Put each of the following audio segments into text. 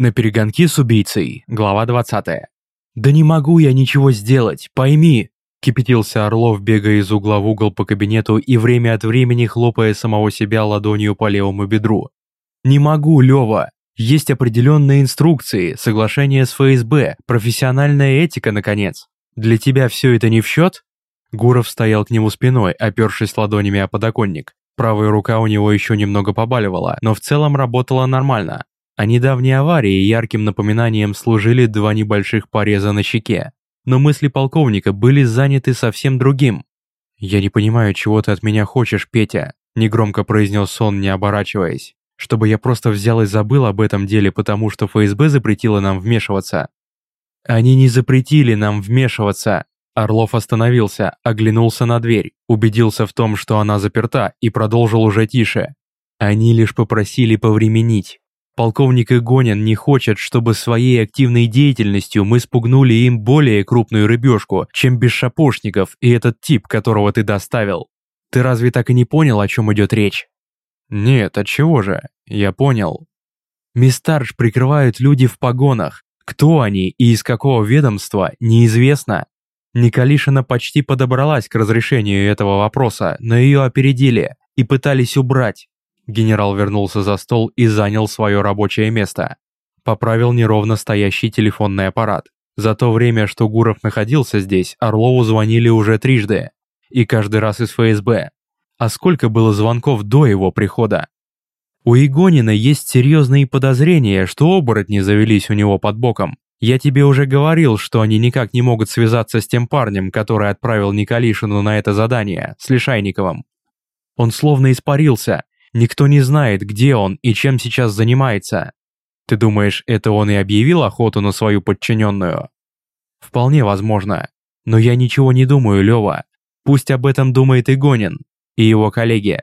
На перегонки с убийцей, глава 20. «Да не могу я ничего сделать, пойми!» Кипятился Орлов, бегая из угла в угол по кабинету и время от времени хлопая самого себя ладонью по левому бедру. «Не могу, Лёва! Есть определенные инструкции, соглашение с ФСБ, профессиональная этика, наконец. Для тебя все это не в счет?» Гуров стоял к нему спиной, опершись ладонями о подоконник. Правая рука у него еще немного побаливала, но в целом работала нормально. А недавней аварии ярким напоминанием служили два небольших пореза на щеке. Но мысли полковника были заняты совсем другим. «Я не понимаю, чего ты от меня хочешь, Петя», – негромко произнес он, не оборачиваясь. «Чтобы я просто взял и забыл об этом деле, потому что ФСБ запретила нам вмешиваться». «Они не запретили нам вмешиваться», Орлов остановился, оглянулся на дверь, убедился в том, что она заперта, и продолжил уже тише. Они лишь попросили повременить. Полковник Игонин не хочет, чтобы своей активной деятельностью мы спугнули им более крупную рыбешку, чем Бесшапошников и этот тип, которого ты доставил. Ты разве так и не понял, о чем идет речь? Нет, от чего же? Я понял. Мистарж прикрывают люди в погонах. Кто они и из какого ведомства, неизвестно. Николишина почти подобралась к разрешению этого вопроса, но ее опередили и пытались убрать. Генерал вернулся за стол и занял свое рабочее место. Поправил неровно стоящий телефонный аппарат. За то время, что Гуров находился здесь, Орлову звонили уже трижды. И каждый раз из ФСБ. А сколько было звонков до его прихода? У Игонина есть серьезные подозрения, что оборотни завелись у него под боком. Я тебе уже говорил, что они никак не могут связаться с тем парнем, который отправил Николишину на это задание, с Лишайниковым. Он словно испарился. Никто не знает, где он и чем сейчас занимается. Ты думаешь, это он и объявил охоту на свою подчиненную? Вполне возможно. Но я ничего не думаю, Лева. Пусть об этом думает Игонин и его коллеги.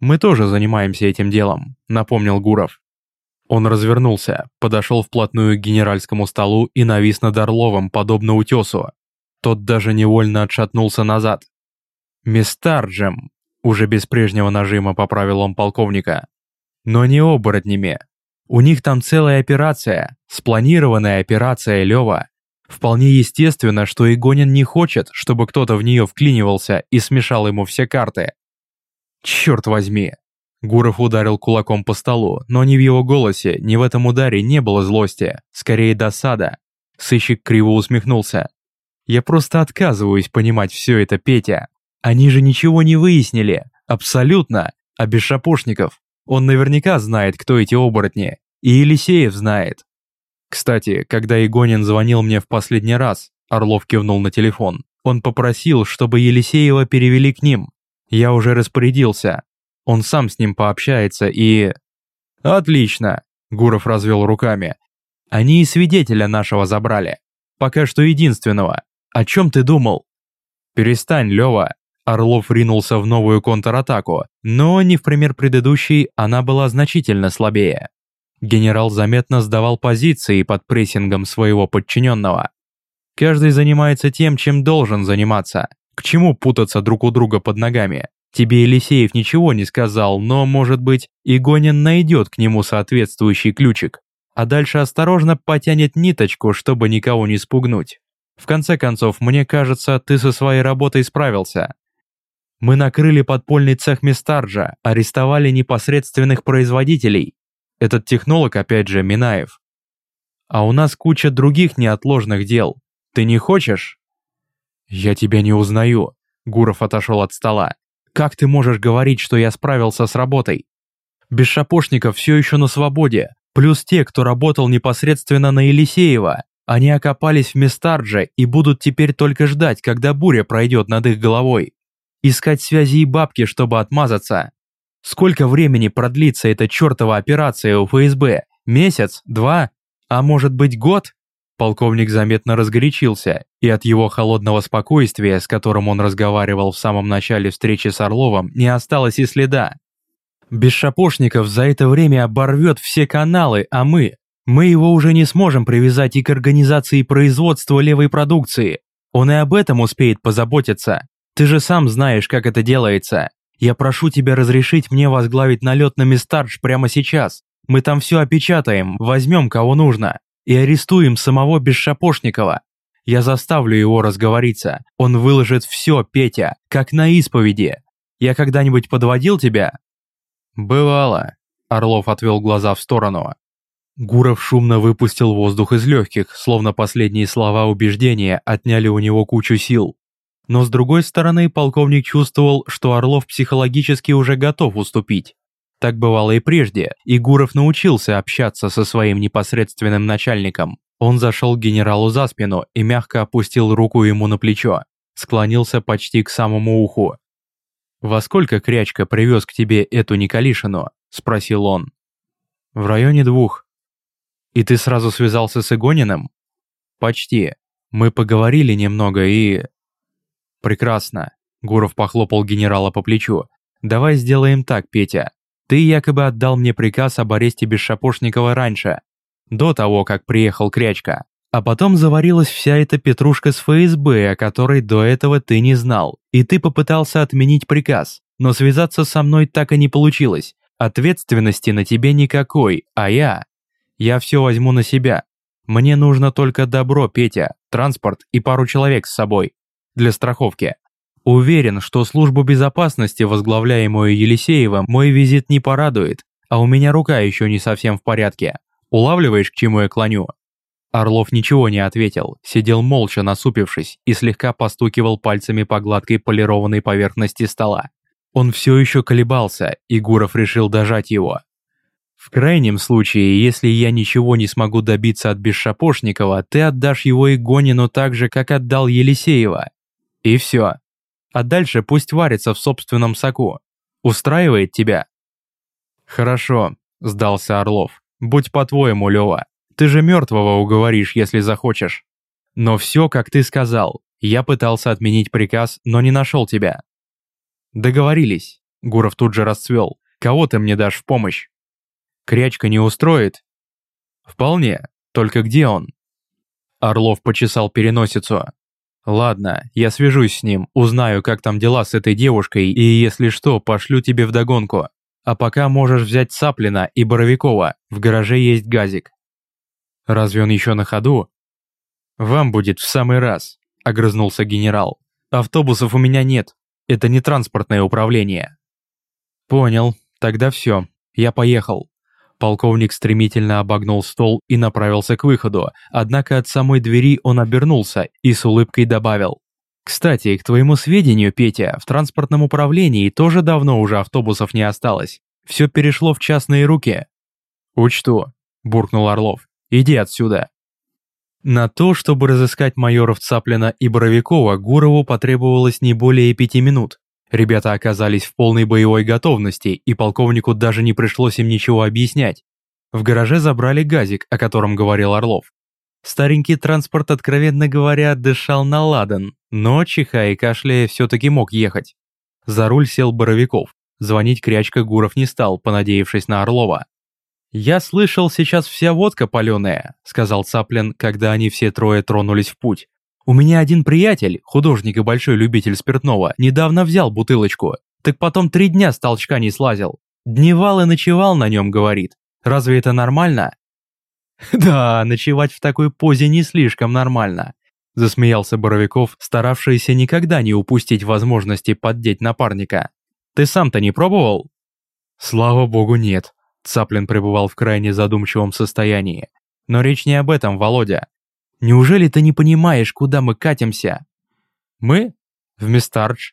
Мы тоже занимаемся этим делом, напомнил Гуров. Он развернулся, подошел вплотную к генеральскому столу и навис над Орловым, подобно утесу. Тот даже невольно отшатнулся назад. «Местарджем!» – уже без прежнего нажима поправил он полковника. «Но не оборотнями. У них там целая операция, спланированная операция Лева. Вполне естественно, что Игонин не хочет, чтобы кто-то в нее вклинивался и смешал ему все карты. Черт возьми, Гуров ударил кулаком по столу, но ни в его голосе, ни в этом ударе не было злости, скорее досада. Сыщик криво усмехнулся. «Я просто отказываюсь понимать все это, Петя. Они же ничего не выяснили. Абсолютно. А без шапошников. Он наверняка знает, кто эти оборотни. И Елисеев знает. Кстати, когда Игонин звонил мне в последний раз, Орлов кивнул на телефон, он попросил, чтобы Елисеева перевели к ним. Я уже распорядился, он сам с ним пообщается и... Отлично, Гуров развел руками. Они и свидетеля нашего забрали. Пока что единственного. О чем ты думал? Перестань, Лева. Орлов ринулся в новую контратаку, но не в пример предыдущей, она была значительно слабее. Генерал заметно сдавал позиции под прессингом своего подчиненного. Каждый занимается тем, чем должен заниматься. К чему путаться друг у друга под ногами? Тебе Елисеев ничего не сказал, но, может быть, Игонин найдет к нему соответствующий ключик, а дальше осторожно потянет ниточку, чтобы никого не спугнуть. В конце концов, мне кажется, ты со своей работой справился. Мы накрыли подпольный цех Мистарджа, арестовали непосредственных производителей. Этот технолог, опять же, Минаев. А у нас куча других неотложных дел. Ты не хочешь? Я тебя не узнаю. Гуров отошел от стола. Как ты можешь говорить, что я справился с работой? Без шапошников все еще на свободе, плюс те, кто работал непосредственно на Елисеева. Они окопались в Местардже и будут теперь только ждать, когда буря пройдет над их головой. Искать связи и бабки, чтобы отмазаться. Сколько времени продлится эта чертова операция у ФСБ? Месяц? Два? А может быть год? Полковник заметно разгорячился, и от его холодного спокойствия, с которым он разговаривал в самом начале встречи с Орловым, не осталось и следа. Без шапошников за это время оборвет все каналы, а мы... Мы его уже не сможем привязать и к организации производства левой продукции. Он и об этом успеет позаботиться. Ты же сам знаешь, как это делается. Я прошу тебя разрешить мне возглавить налет на Мистардж прямо сейчас. Мы там все опечатаем, возьмем кого нужно и арестуем самого Бесшапошникова. Я заставлю его разговориться. Он выложит все, Петя, как на исповеди. Я когда-нибудь подводил тебя?» «Бывало», — Орлов отвел глаза в сторону. Гуров шумно выпустил воздух из легких, словно последние слова убеждения отняли у него кучу сил. Но с другой стороны, полковник чувствовал, что Орлов психологически уже готов уступить. Так бывало и прежде, и Гуров научился общаться со своим непосредственным начальником. Он зашел к генералу за спину и мягко опустил руку ему на плечо, склонился почти к самому уху. «Во сколько Крячка привез к тебе эту Николишину?» – спросил он. «В районе двух». «И ты сразу связался с Игониным?» «Почти. Мы поговорили немного и...» «Прекрасно», – Гуров похлопал генерала по плечу. «Давай сделаем так, Петя. Ты якобы отдал мне приказ об аресте Бесшапошникова раньше, до того, как приехал Крячка. А потом заварилась вся эта петрушка с ФСБ, о которой до этого ты не знал, и ты попытался отменить приказ, но связаться со мной так и не получилось. Ответственности на тебе никакой, а я... Я все возьму на себя. Мне нужно только добро, Петя, транспорт и пару человек с собой. Для страховки. Уверен, что службу безопасности, возглавляемую Елисеевым, мой визит не порадует, а у меня рука еще не совсем в порядке. Улавливаешь, к чему я клоню?» Орлов ничего не ответил, сидел молча насупившись и слегка постукивал пальцами по гладкой полированной поверхности стола. Он все еще колебался, и Гуров решил дожать его. «В крайнем случае, если я ничего не смогу добиться от Бесшапошникова, ты отдашь его Игонину так же, как отдал Елисеева. И все. А дальше пусть варится в собственном соку. Устраивает тебя?» «Хорошо», – сдался Орлов. «Будь по-твоему, Лёва. Ты же мертвого уговоришь, если захочешь. Но все, как ты сказал. Я пытался отменить приказ, но не нашел тебя». «Договорились». Гуров тут же расцвел. «Кого ты мне дашь в помощь?» «Крячка не устроит?» «Вполне. Только где он?» Орлов почесал переносицу. «Ладно, я свяжусь с ним, узнаю, как там дела с этой девушкой, и если что, пошлю тебе вдогонку. А пока можешь взять Саплина и Боровикова, в гараже есть газик». «Разве он еще на ходу?» «Вам будет в самый раз», — огрызнулся генерал. «Автобусов у меня нет, это не транспортное управление». «Понял, тогда все, я поехал». Полковник стремительно обогнул стол и направился к выходу, однако от самой двери он обернулся и с улыбкой добавил. Кстати, к твоему сведению, Петя, в транспортном управлении тоже давно уже автобусов не осталось. Все перешло в частные руки. Учту, буркнул Орлов. Иди отсюда. На то, чтобы разыскать майоров Цаплина и Боровикова, Гурову потребовалось не более пяти минут. Ребята оказались в полной боевой готовности, и полковнику даже не пришлось им ничего объяснять. В гараже забрали газик, о котором говорил Орлов. Старенький транспорт, откровенно говоря, дышал на ладан, но, чихая и кашляя, все-таки мог ехать. За руль сел Боровиков. Звонить Крячка Гуров не стал, понадеявшись на Орлова. «Я слышал, сейчас вся водка паленая», — сказал Цаплин, когда они все трое тронулись в путь. «У меня один приятель, художник и большой любитель спиртного, недавно взял бутылочку, так потом три дня с толчка не слазил. Дневал и ночевал на нем, говорит. Разве это нормально?» «Да, ночевать в такой позе не слишком нормально», засмеялся Боровиков, старавшийся никогда не упустить возможности поддеть напарника. «Ты сам-то не пробовал?» «Слава богу, нет», Цаплин пребывал в крайне задумчивом состоянии. «Но речь не об этом, Володя. Неужели ты не понимаешь, куда мы катимся?» «Мы? В Мистардж.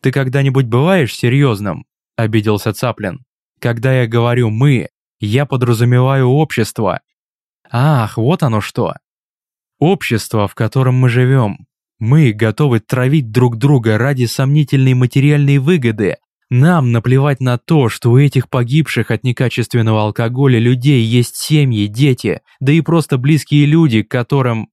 Ты когда-нибудь бываешь серьезным?» – обиделся Цаплин. «Когда я говорю «мы», я подразумеваю общество, Ах, вот оно что. Общество, в котором мы живем. Мы готовы травить друг друга ради сомнительной материальной выгоды. Нам наплевать на то, что у этих погибших от некачественного алкоголя людей есть семьи, дети, да и просто близкие люди, которым...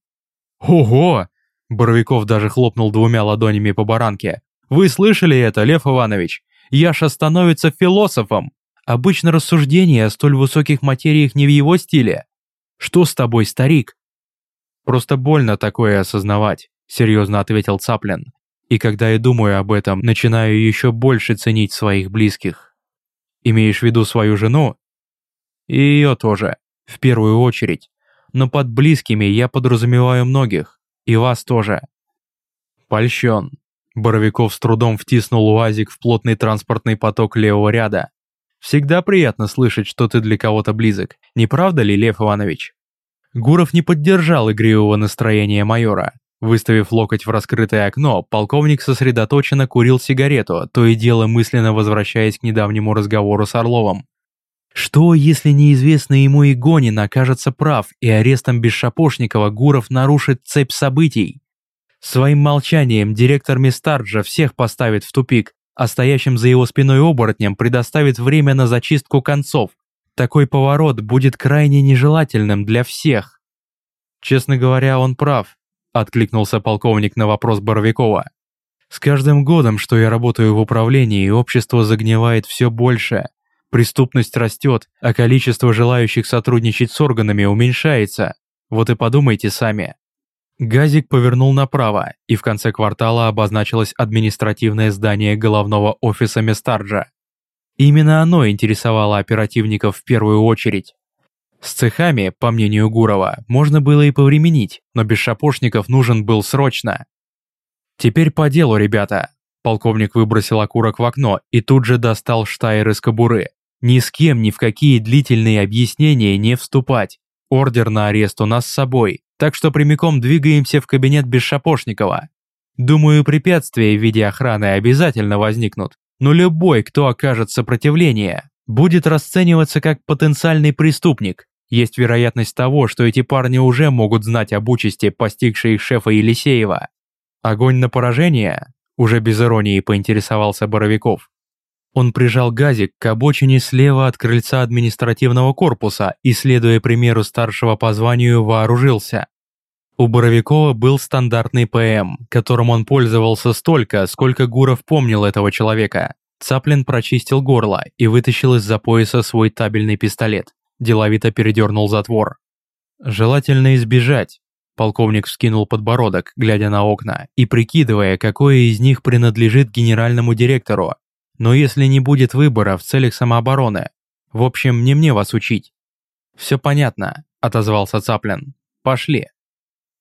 Ого! Боровиков даже хлопнул двумя ладонями по баранке. Вы слышали это, Лев Иванович? Яша становится философом. Обычно рассуждения о столь высоких материях не в его стиле. Что с тобой, старик?» «Просто больно такое осознавать», — серьезно ответил Цаплин. «И когда я думаю об этом, начинаю еще больше ценить своих близких». «Имеешь в виду свою жену?» И ее тоже, в первую очередь. Но под близкими я подразумеваю многих. И вас тоже. Польщен. Боровиков с трудом втиснул УАЗик в плотный транспортный поток левого ряда. Всегда приятно слышать, что ты для кого-то близок. Не правда ли, Лев Иванович? Гуров не поддержал игривого настроения майора. Выставив локоть в раскрытое окно, полковник сосредоточенно курил сигарету, то и дело мысленно возвращаясь к недавнему разговору с Орловым. Что, если неизвестный ему Игонин окажется прав, и арестом Бесшапошникова Гуров нарушит цепь событий? Своим молчанием директор Мистарджа всех поставит в тупик, а стоящим за его спиной оборотням предоставит время на зачистку концов. Такой поворот будет крайне нежелательным для всех. Честно говоря, он прав, откликнулся полковник на вопрос Боровикова. С каждым годом, что я работаю в управлении, общество загнивает все больше. Преступность растет, а количество желающих сотрудничать с органами уменьшается. Вот и подумайте сами. Газик повернул направо, и в конце квартала обозначилось административное здание головного офиса Местарджа. Именно оно интересовало оперативников в первую очередь. С цехами, по мнению Гурова, можно было и повременить, но без шапошников нужен был срочно. «Теперь по делу, ребята!» Полковник выбросил окурок в окно и тут же достал штайр из кобуры. Ни с кем ни в какие длительные объяснения не вступать. Ордер на арест у нас с собой, так что прямиком двигаемся в кабинет Бесшапошникова. Думаю, препятствия в виде охраны обязательно возникнут, но любой, кто окажет сопротивление, будет расцениваться как потенциальный преступник. Есть вероятность того, что эти парни уже могут знать об участи, постигшей их шефа Елисеева. Огонь на поражение? Уже без иронии поинтересовался Боровиков. Он прижал газик к обочине слева от крыльца административного корпуса и, следуя примеру старшего по званию, вооружился. У Боровикова был стандартный ПМ, которым он пользовался столько, сколько Гуров помнил этого человека. Цаплин прочистил горло и вытащил из-за пояса свой табельный пистолет. Деловито передернул затвор. «Желательно избежать», Полковник вскинул подбородок, глядя на окна, и прикидывая, какое из них принадлежит генеральному директору, но если не будет выбора в целях самообороны, в общем, не мне вас учить. Все понятно, отозвался Цаплин. Пошли.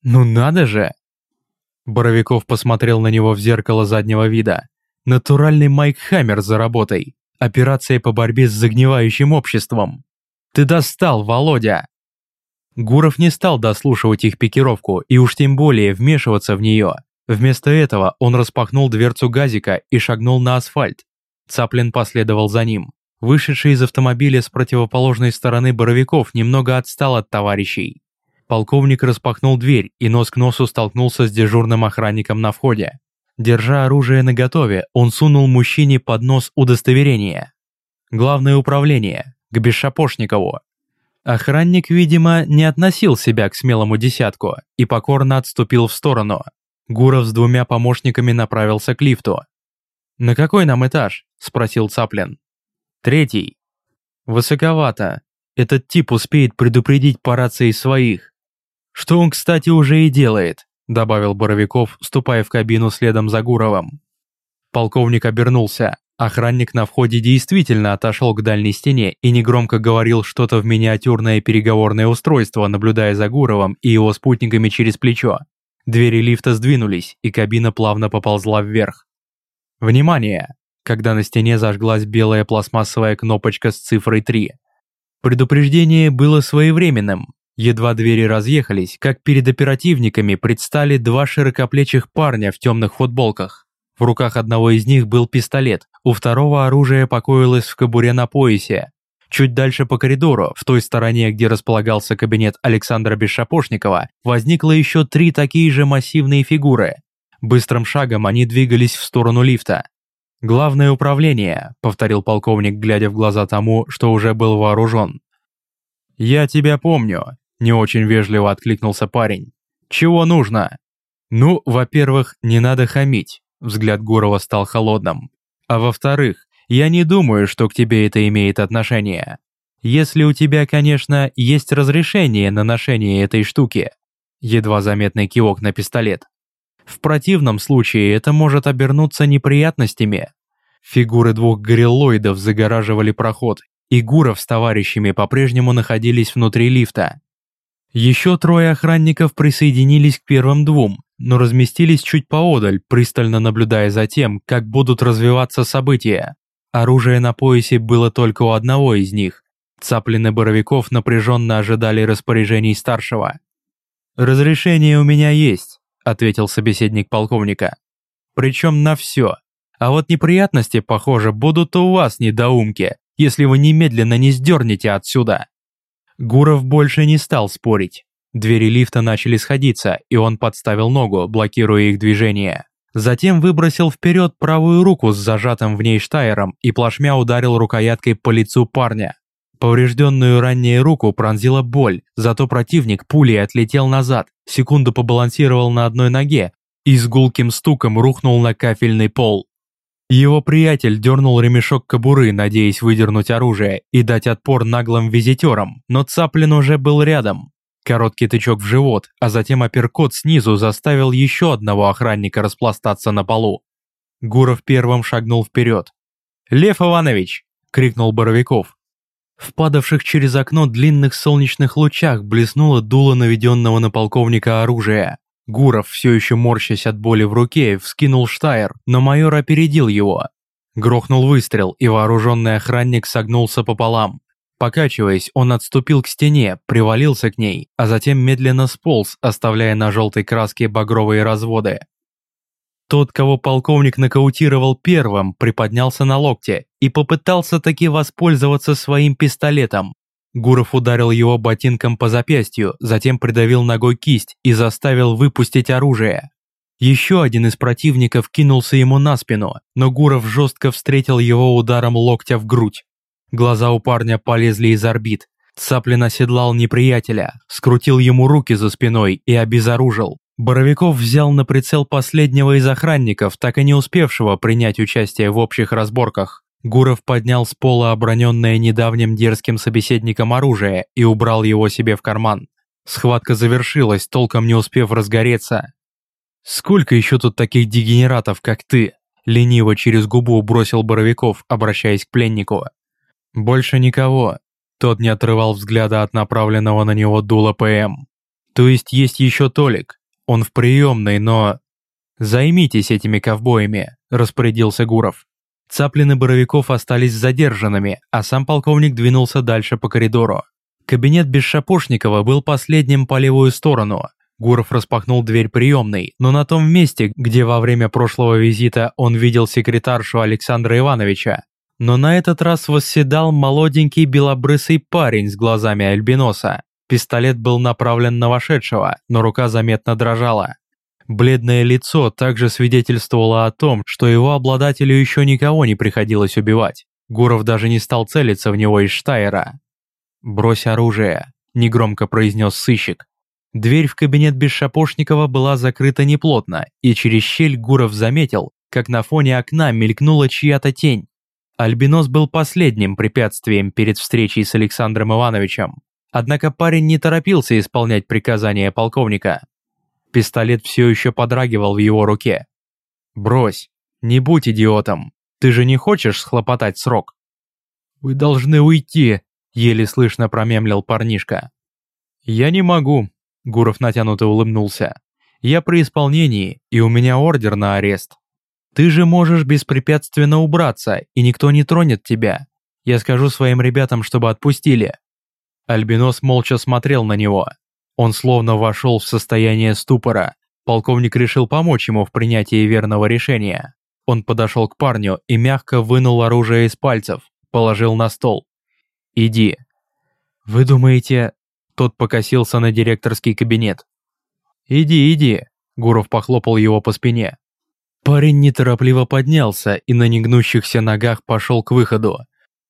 Ну надо же! Боровиков посмотрел на него в зеркало заднего вида. Натуральный Майк Хаммер за работой. Операция по борьбе с загнивающим обществом. Ты достал, Володя! Гуров не стал дослушивать их пикировку и уж тем более вмешиваться в нее. Вместо этого он распахнул дверцу газика и шагнул на асфальт. Цаплин последовал за ним. Вышедший из автомобиля с противоположной стороны Боровиков немного отстал от товарищей. Полковник распахнул дверь и нос к носу столкнулся с дежурным охранником на входе. Держа оружие наготове, он сунул мужчине под нос удостоверение. Главное управление, к Бесшапошникову. Охранник, видимо, не относил себя к смелому десятку и покорно отступил в сторону. Гуров с двумя помощниками направился к лифту. «На какой нам этаж?» – спросил Цаплин. «Третий». «Высоковато. Этот тип успеет предупредить по рации своих. Что он, кстати, уже и делает», – добавил Боровиков, вступая в кабину следом за Гуровым. Полковник обернулся. Охранник на входе действительно отошел к дальней стене и негромко говорил что-то в миниатюрное переговорное устройство, наблюдая за Гуровым и его спутниками через плечо. Двери лифта сдвинулись, и кабина плавно поползла вверх. Внимание! Когда на стене зажглась белая пластмассовая кнопочка с цифрой 3. Предупреждение было своевременным. Едва двери разъехались, как перед оперативниками предстали два широкоплечих парня в темных футболках. В руках одного из них был пистолет, у второго оружие покоилось в кобуре на поясе. Чуть дальше по коридору, в той стороне, где располагался кабинет Александра Бесшапошникова, возникло еще три такие же массивные фигуры. Быстрым шагом они двигались в сторону лифта. «Главное управление», — повторил полковник, глядя в глаза тому, что уже был вооружен. «Я тебя помню», — не очень вежливо откликнулся парень. «Чего нужно?» «Ну, во-первых, не надо хамить», — взгляд Гурова стал холодным. «А во-вторых, я не думаю, что к тебе это имеет отношение. Если у тебя, конечно, есть разрешение на ношение этой штуки». Едва заметный кивок на пистолет. В противном случае это может обернуться неприятностями. Фигуры двух гориллоидов загораживали проход, и Гуров с товарищами по-прежнему находились внутри лифта. Еще трое охранников присоединились к первым двум, но разместились чуть поодаль, пристально наблюдая за тем, как будут развиваться события. Оружие на поясе было только у одного из них. Цаплин и Боровиков напряженно ожидали распоряжений старшего. «Разрешение у меня есть», — ответил собеседник полковника. «Причем на все. А вот неприятности, похоже, будут у вас, недоумки, если вы немедленно не сдернете отсюда». Гуров больше не стал спорить. Двери лифта начали сходиться, и он подставил ногу, блокируя их движение. Затем выбросил вперед правую руку с зажатым в ней штайером и плашмя ударил рукояткой по лицу парня. Поврежденную ранее руку пронзила боль, зато противник пулей отлетел назад, секунду побалансировал на одной ноге и с гулким стуком рухнул на кафельный пол. Его приятель дернул ремешок кобуры, надеясь выдернуть оружие и дать отпор наглым визитерам, но Цаплин уже был рядом. Короткий тычок в живот, а затем апперкот снизу заставил еще одного охранника распластаться на полу. Гуров первым шагнул вперед. «Лев Иванович!» – крикнул Боровиков. В падавших через окно длинных солнечных лучах блеснуло дуло наведенного на полковника оружия. Гуров, все еще морщась от боли в руке, вскинул штайр, но майор опередил его. Грохнул выстрел, и вооруженный охранник согнулся пополам. Покачиваясь, он отступил к стене, привалился к ней, а затем медленно сполз, оставляя на желтой краске багровые разводы. Тот, кого полковник нокаутировал первым, приподнялся на локте и попытался таки воспользоваться своим пистолетом. Гуров ударил его ботинком по запястью, затем придавил ногой кисть и заставил выпустить оружие. Еще один из противников кинулся ему на спину, но Гуров жестко встретил его ударом локтя в грудь. Глаза у парня полезли из орбит. Цаплин оседлал неприятеля, скрутил ему руки за спиной и обезоружил. Боровиков взял на прицел последнего из охранников, так и не успевшего принять участие в общих разборках. Гуров поднял с пола оброненное недавним дерзким собеседником оружие и убрал его себе в карман. Схватка завершилась, толком не успев разгореться. «Сколько еще тут таких дегенератов, как ты?» Лениво через губу бросил Боровиков, обращаясь к пленнику. «Больше никого». Тот не отрывал взгляда от направленного на него дула ПМ. «То есть есть еще Толик, он в приемной, но... Займитесь этими ковбоями, распорядился Гуров. Цаплин и Боровиков остались задержанными, а сам полковник двинулся дальше по коридору. Кабинет Бесшапошникова был последним по левую сторону. Гуров распахнул дверь приемной, но на том месте, где во время прошлого визита он видел секретаршу Александра Ивановича. Но на этот раз восседал молоденький белобрысый парень с глазами альбиноса. Пистолет был направлен на вошедшего, но рука заметно дрожала. Бледное лицо также свидетельствовало о том, что его обладателю еще никого не приходилось убивать. Гуров даже не стал целиться в него из Штайера. «Брось оружие», – негромко произнес сыщик. Дверь в кабинет Бесшапошникова была закрыта неплотно, и через щель Гуров заметил, как на фоне окна мелькнула чья-то тень. Альбинос был последним препятствием перед встречей с Александром Ивановичем. Однако парень не торопился исполнять приказания полковника. Пистолет все еще подрагивал в его руке. «Брось, не будь идиотом, ты же не хочешь схлопотать срок?» «Вы должны уйти», — еле слышно промемлил парнишка. «Я не могу», — Гуров натянуто улыбнулся. «Я при исполнении, и у меня ордер на арест. Ты же можешь беспрепятственно убраться, и никто не тронет тебя. Я скажу своим ребятам, чтобы отпустили. Альбинос молча смотрел на него. Он словно вошел в состояние ступора. Полковник решил помочь ему в принятии верного решения. Он подошел к парню и мягко вынул оружие из пальцев, положил на стол. «Иди». «Вы думаете...» Тот покосился на директорский кабинет. «Иди, иди», Гуров похлопал его по спине. Парень неторопливо поднялся и на негнущихся ногах пошел к выходу.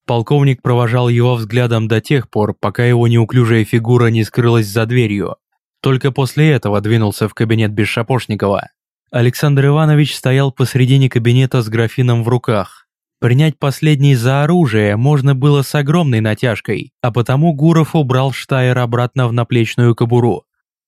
Полковник провожал его взглядом до тех пор, пока его неуклюжая фигура не скрылась за дверью. Только после этого двинулся в кабинет Бесшапошникова. Александр Иванович стоял посредине кабинета с графином в руках. Принять последний за оружие можно было с огромной натяжкой, а потому Гуров убрал Штайер обратно в наплечную кобуру.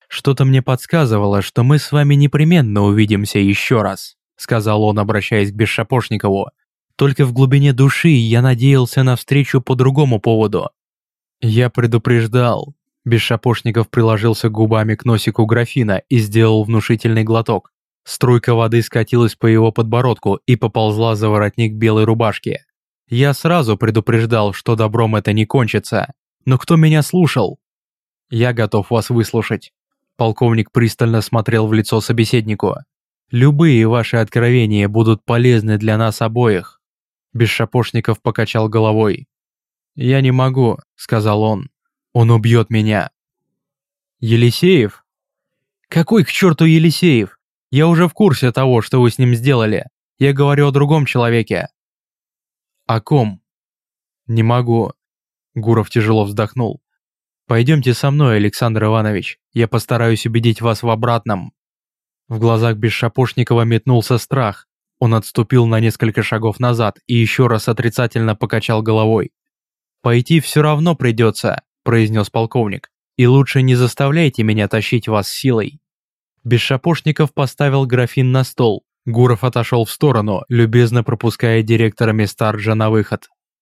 «Что-то мне подсказывало, что мы с вами непременно увидимся еще раз», сказал он, обращаясь к Бесшапошникову. Только в глубине души я надеялся на встречу по другому поводу. Я предупреждал. Бесшапошников приложился губами к носику графина и сделал внушительный глоток. Струйка воды скатилась по его подбородку и поползла за воротник белой рубашки. Я сразу предупреждал, что добром это не кончится. Но кто меня слушал? Я готов вас выслушать. Полковник пристально смотрел в лицо собеседнику. Любые ваши откровения будут полезны для нас обоих. Бесшапошников покачал головой. «Я не могу», — сказал он. «Он убьет меня». «Елисеев?» «Какой к черту Елисеев? Я уже в курсе того, что вы с ним сделали. Я говорю о другом человеке». «О ком?» «Не могу». Гуров тяжело вздохнул. «Пойдемте со мной, Александр Иванович. Я постараюсь убедить вас в обратном». В глазах Бесшапошникова метнулся страх, он отступил на несколько шагов назад и еще раз отрицательно покачал головой. «Пойти все равно придется», – произнес полковник. «И лучше не заставляйте меня тащить вас силой». Бесшапошников поставил графин на стол. Гуров отошел в сторону, любезно пропуская директора Местарджа на выход.